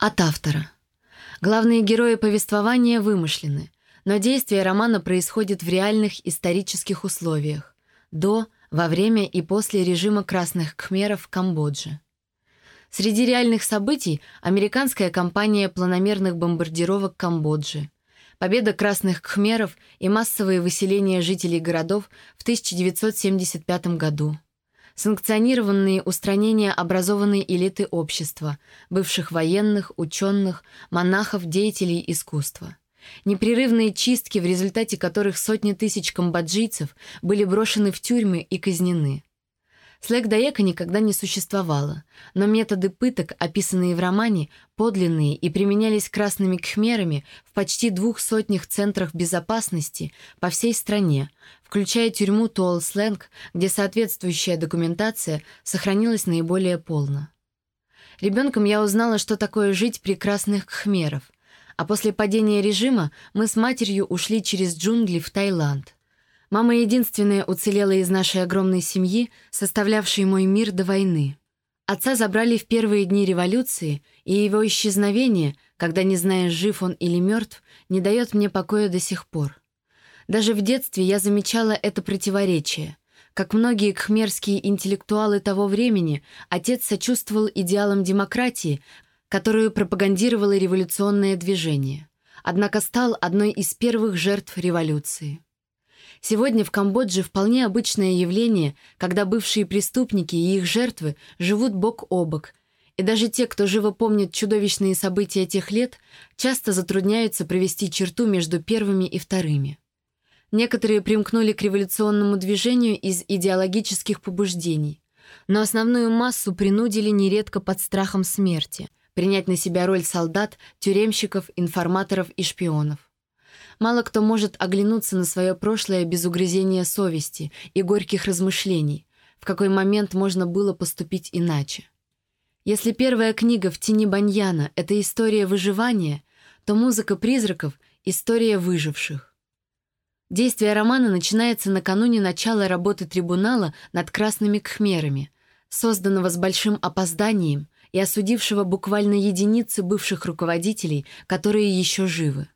От автора. Главные герои повествования вымышлены, но действие романа происходит в реальных исторических условиях до, во время и после режима красных кхмеров в Камбодже. Среди реальных событий американская кампания планомерных бомбардировок Камбоджи, победа красных кхмеров и массовые выселения жителей городов в 1975 году – санкционированные устранения образованной элиты общества, бывших военных, ученых, монахов, деятелей искусства. Непрерывные чистки, в результате которых сотни тысяч камбоджийцев были брошены в тюрьмы и казнены. Слэк-даека никогда не существовало, но методы пыток, описанные в романе, подлинные и применялись красными кхмерами в почти двух сотнях центрах безопасности по всей стране, включая тюрьму Туолл-Сленг, где соответствующая документация сохранилась наиболее полно. Ребенком я узнала, что такое жить при красных кхмеров, а после падения режима мы с матерью ушли через джунгли в Таиланд. Мама единственная уцелела из нашей огромной семьи, составлявшей мой мир до войны. Отца забрали в первые дни революции, и его исчезновение, когда не знаешь, жив он или мертв, не дает мне покоя до сих пор. Даже в детстве я замечала это противоречие. Как многие кхмерские интеллектуалы того времени, отец сочувствовал идеалам демократии, которую пропагандировало революционное движение. Однако стал одной из первых жертв революции. Сегодня в Камбодже вполне обычное явление, когда бывшие преступники и их жертвы живут бок о бок, и даже те, кто живо помнит чудовищные события тех лет, часто затрудняются провести черту между первыми и вторыми. Некоторые примкнули к революционному движению из идеологических побуждений, но основную массу принудили нередко под страхом смерти принять на себя роль солдат, тюремщиков, информаторов и шпионов. Мало кто может оглянуться на свое прошлое без угрызения совести и горьких размышлений, в какой момент можно было поступить иначе. Если первая книга в тени Баньяна — это история выживания, то музыка призраков — история выживших. Действие романа начинается накануне начала работы трибунала над красными кхмерами, созданного с большим опозданием и осудившего буквально единицы бывших руководителей, которые еще живы.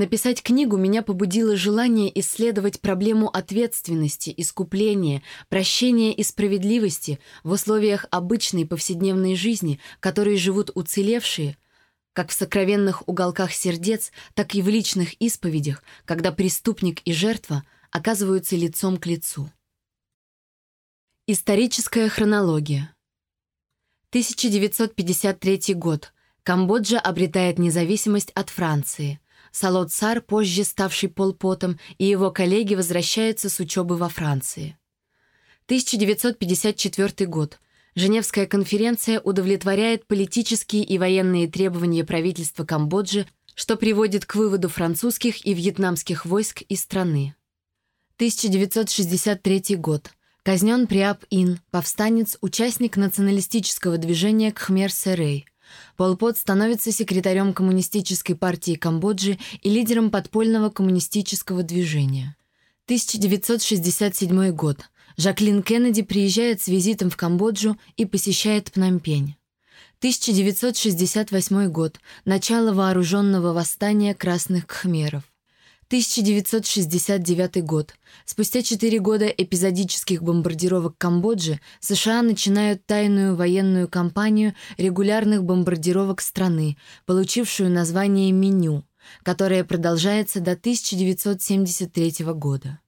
Написать книгу меня побудило желание исследовать проблему ответственности, искупления, прощения и справедливости в условиях обычной повседневной жизни, которой живут уцелевшие, как в сокровенных уголках сердец, так и в личных исповедях, когда преступник и жертва оказываются лицом к лицу. Историческая хронология. 1953 год. Камбоджа обретает независимость от Франции – Салот Сар, позже ставший полпотом, и его коллеги возвращаются с учебы во Франции. 1954 год. Женевская конференция удовлетворяет политические и военные требования правительства Камбоджи, что приводит к выводу французских и вьетнамских войск из страны. 1963 год. Казнен Приап Ин, повстанец, участник националистического движения Кхмер-Серей. Пол Пот становится секретарем Коммунистической партии Камбоджи и лидером подпольного коммунистического движения. 1967 год. Жаклин Кеннеди приезжает с визитом в Камбоджу и посещает Пномпень. 1968 год. Начало вооруженного восстания красных кхмеров. 1969 год. Спустя четыре года эпизодических бомбардировок Камбоджи США начинают тайную военную кампанию регулярных бомбардировок страны, получившую название «Меню», которая продолжается до 1973 года.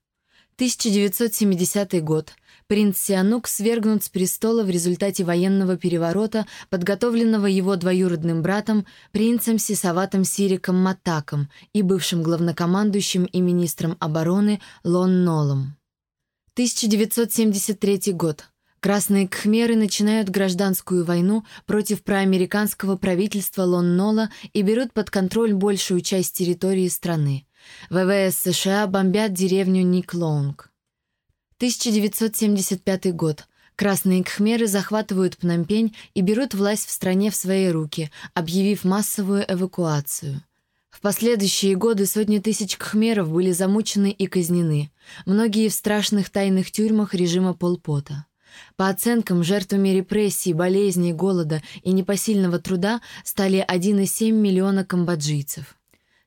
1970 год. Принц Сианук свергнут с престола в результате военного переворота, подготовленного его двоюродным братом, принцем Сисаватом Сириком Матаком и бывшим главнокомандующим и министром обороны Лон Нолом. 1973 год. Красные кхмеры начинают гражданскую войну против проамериканского правительства Лон Нола и берут под контроль большую часть территории страны. ВВС США бомбят деревню Никлонг. 1975 год. Красные кхмеры захватывают Пномпень и берут власть в стране в свои руки, объявив массовую эвакуацию. В последующие годы сотни тысяч кхмеров были замучены и казнены, многие в страшных тайных тюрьмах режима Полпота. По оценкам, жертвами репрессий, болезней, голода и непосильного труда стали 1,7 миллиона камбоджийцев.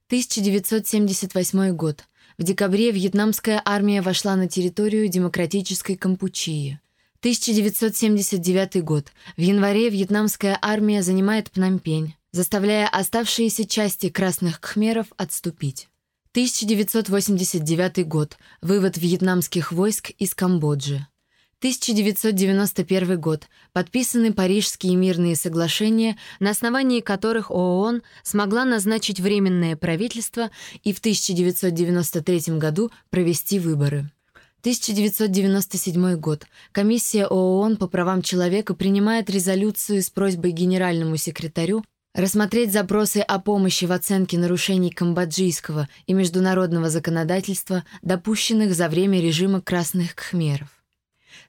1978 год. В декабре вьетнамская армия вошла на территорию демократической Кампучии. 1979 год. В январе вьетнамская армия занимает Пномпень, заставляя оставшиеся части красных кхмеров отступить. 1989 год. Вывод вьетнамских войск из Камбоджи. 1991 год. Подписаны Парижские мирные соглашения, на основании которых ООН смогла назначить Временное правительство и в 1993 году провести выборы. 1997 год. Комиссия ООН по правам человека принимает резолюцию с просьбой генеральному секретарю рассмотреть запросы о помощи в оценке нарушений камбоджийского и международного законодательства, допущенных за время режима красных кхмеров.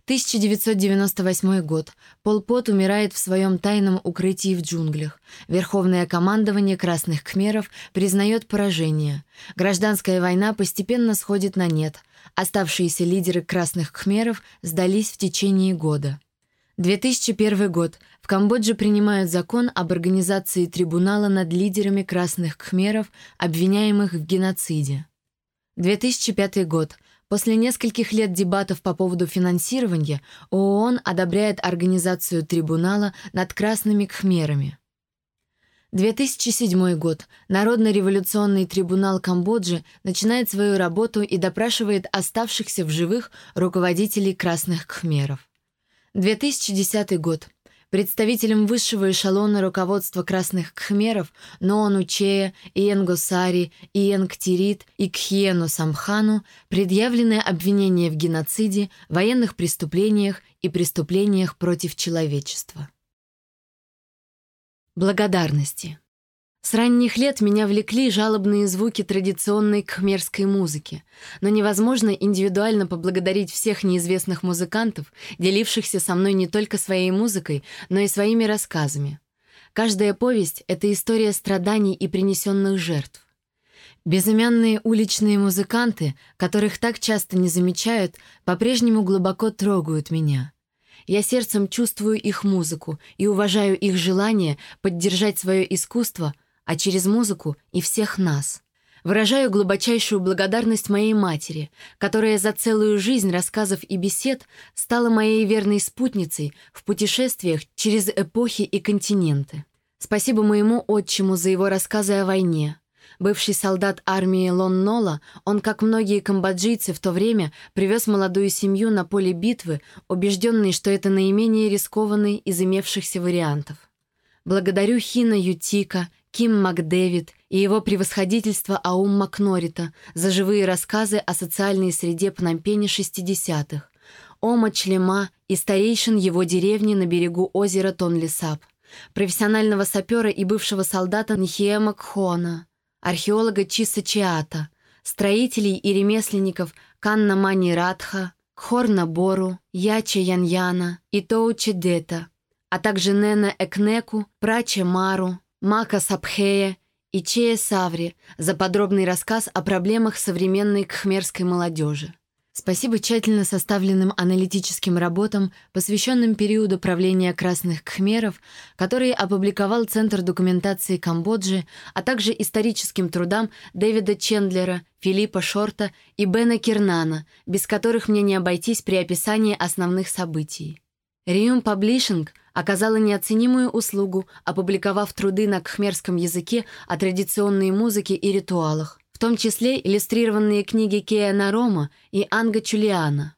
1998 год. Пол Пот умирает в своем тайном укрытии в джунглях. Верховное командование Красных Кхмеров признает поражение. Гражданская война постепенно сходит на нет. Оставшиеся лидеры Красных Кхмеров сдались в течение года. 2001 год. В Камбодже принимают закон об организации трибунала над лидерами красных кхмеров, обвиняемых в геноциде. 2005 год. После нескольких лет дебатов по поводу финансирования ООН одобряет организацию трибунала над красными кхмерами. 2007 год. Народно-революционный трибунал Камбоджи начинает свою работу и допрашивает оставшихся в живых руководителей красных кхмеров. 2010 год. Представителям высшего эшелона руководства красных кхмеров Ноану Чея, Иен Госари, Иен Ктирит и Кхиену Самхану предъявлены обвинения в геноциде, военных преступлениях и преступлениях против человечества. Благодарности. С ранних лет меня влекли жалобные звуки традиционной кхмерской музыки, но невозможно индивидуально поблагодарить всех неизвестных музыкантов, делившихся со мной не только своей музыкой, но и своими рассказами. Каждая повесть — это история страданий и принесенных жертв. Безымянные уличные музыканты, которых так часто не замечают, по-прежнему глубоко трогают меня. Я сердцем чувствую их музыку и уважаю их желание поддержать свое искусство — а через музыку и всех нас. Выражаю глубочайшую благодарность моей матери, которая за целую жизнь рассказов и бесед стала моей верной спутницей в путешествиях через эпохи и континенты. Спасибо моему отчиму за его рассказы о войне. Бывший солдат армии Лон Нола, он, как многие камбоджийцы в то время, привез молодую семью на поле битвы, убежденный, что это наименее рискованный из имевшихся вариантов. Благодарю Хина Ютика, Ким Макдэвид и его превосходительство Аум Макнорита за живые рассказы о социальной среде Пномпене 60-х, Ома Члема и старейшин его деревни на берегу озера Тонлисап, профессионального сапера и бывшего солдата Нхиэма Кхона, археолога Чиса Чиата, строителей и ремесленников Канна Мани Радха, Кхорна Бору, Яча Яньяна и Тоуче Дета, а также Нена Экнеку, Праче Мару, Мака Сапхея и Чея Саври за подробный рассказ о проблемах современной кхмерской молодежи. Спасибо тщательно составленным аналитическим работам, посвященным периоду правления красных кхмеров, которые опубликовал Центр документации Камбоджи, а также историческим трудам Дэвида Чендлера, Филиппа Шорта и Бена Кирнана, без которых мне не обойтись при описании основных событий. Риум Паблишинг оказала неоценимую услугу, опубликовав труды на кхмерском языке о традиционной музыке и ритуалах, в том числе иллюстрированные книги Кея Нарома и Анга Чулиана.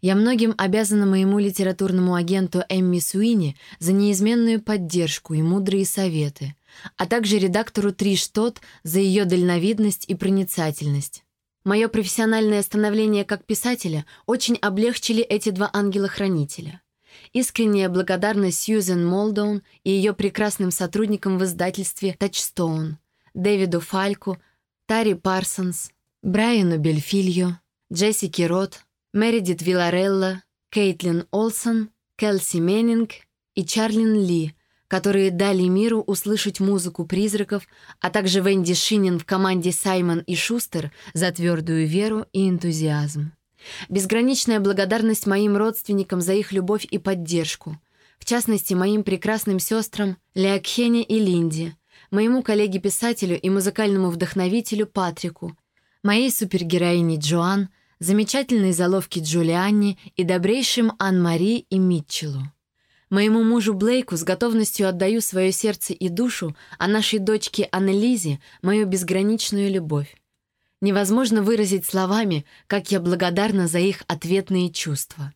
Я многим обязана моему литературному агенту Эмми Суини за неизменную поддержку и мудрые советы, а также редактору Триш Тот за ее дальновидность и проницательность. Мое профессиональное становление как писателя очень облегчили эти два ангела-хранителя — Искренняя благодарность Сьюзен Молдоун и ее прекрасным сотрудникам в издательстве «Тачстоун», Дэвиду Фальку, Тари Парсонс, Брайану Бельфильо, Джессике Рот, Мередит Виларелла, Кейтлин Олсон, Келси Меннинг и Чарлин Ли, которые дали миру услышать музыку призраков, а также Венди Шинин и команде Саймон и Шустер за твердую веру и энтузиазм. Безграничная благодарность моим родственникам за их любовь и поддержку. В частности, моим прекрасным сестрам Леокхене и Линде, моему коллеге-писателю и музыкальному вдохновителю Патрику, моей супергероине Джоан, замечательной заловке Джулианне и добрейшим Ан-Мари и Митчеллу. Моему мужу Блейку с готовностью отдаю свое сердце и душу, а нашей дочке Аннелизе — мою безграничную любовь. Невозможно выразить словами, как я благодарна за их ответные чувства.